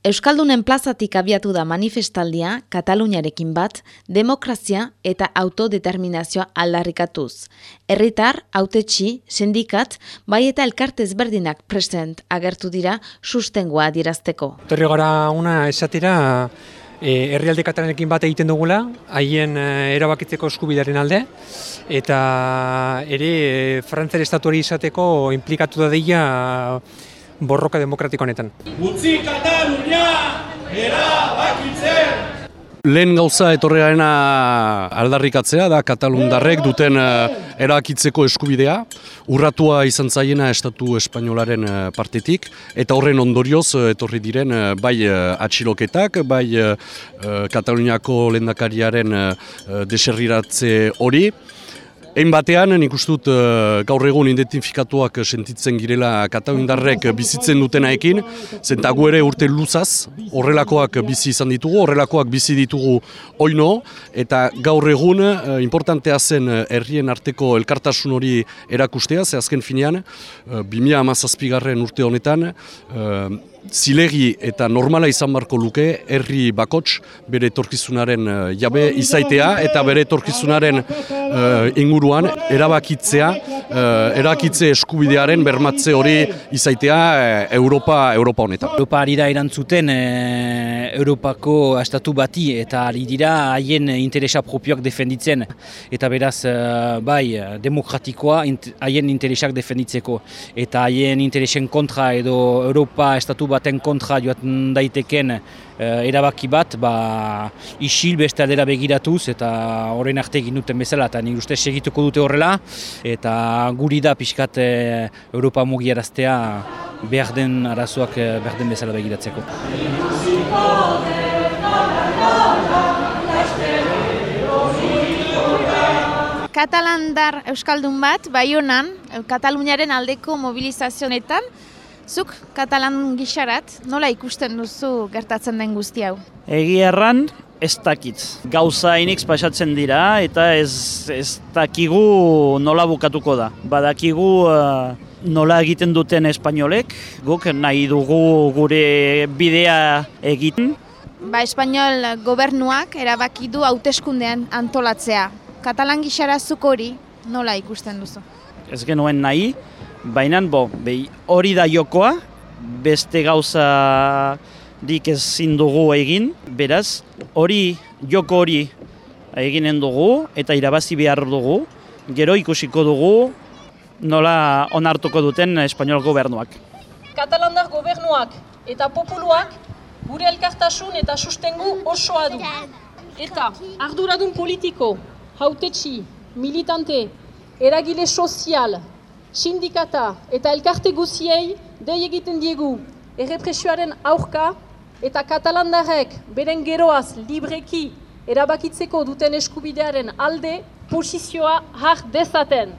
Euskaldunen plazatik abiatu da manifestaldia Kataluniarekin bat demokrazia eta autodeterminazioa aldarrikatuz. Herritar, autetxi, sindikat, bai eta elkarte ezberdinak present agertu dira sustengoa dirazteko. Torri gara una esatera e, herrialde katalanekin bat egiten dugula, haien e, erabakitzeko eskubidaren alde, eta ere e, frantzer estatuari izateko implikatu da deia borroka demokratiko honetan. Utzi Katalunia erabakitzen! Lehen gauza etorrearena aldarrikatzea da Katalundarrek duten uh, erakitzeko eskubidea, urratua izan zaiena Estatu Espainolaren uh, partetik, eta horren ondorioz uh, etorri diren bai atxiloketak, bai Kataluniako lehendakariaren deserriratze hori, Ein batean, nik uste dut uh, gaur egun identifikatuak sentitzen girela Katalundarrek bizitzen dutenaekin, zentagu ere urte luzaz, horrelakoak bizi izan ditugu, horrelakoak bizi ditugu oino, eta gaur egun uh, importantea zen herrien arteko elkartasun hori erakustea, ze azken finean, uh, 2000 amazazpigarren urte honetan, zilegi eta normala izan barko luke herri bakots bere etorkizunaren jabe izaitea eta bere etorkizunaren uh, inguruan erabakitzea, uh, erakitze eskubidearen bermatze hori izaitea Europa Europa honetan. Europa ari da erantzuten Europako estatu bati eta ari dira haien interesa propioak defenditzen eta beraz bai demokratikoa haien interesak defenditzeko eta haien interesen kontra edo Europa estatu baten kontra joaten daiteken uh, erabaki bat, ba, isil beste aldera begiratuz eta horren arte egin duten bezala eta nik uste segituko dute horrela eta guri da pixkat uh, Europa mugiaraztea behar den arazoak uh, behar den bezala begiratzeko. Katalandar Euskaldun bat, Baionan, Kataluniaren aldeko mobilizazionetan, Zuk, katalan gixarat, nola ikusten duzu gertatzen den guzti hau? Egi erran, ez dakit. Gauza inik pasatzen dira eta ez, ez dakigu nola bukatuko da. Badakigu uh, nola egiten duten espainolek, guk nahi dugu gure bidea egiten. Ba, espainol gobernuak erabaki du hauteskundean antolatzea. Katalan gixarazuk hori nola ikusten duzu? Ez genuen nahi, Baina, bo, hori da jokoa, beste gauza dik ezin dugu egin, beraz, hori joko hori eginen dugu eta irabazi behar dugu, gero ikusiko dugu nola onartuko duten espainol gobernuak. Katalandar gobernuak eta populuak gure elkartasun eta sustengu osoa du. Eta arduradun politiko, hautetxi, militante, eragile sozial, sindikata eta elkarte guziei dei egiten diegu errepresioaren aurka eta katalandarek beren geroaz libreki erabakitzeko duten eskubidearen alde posizioa har dezaten.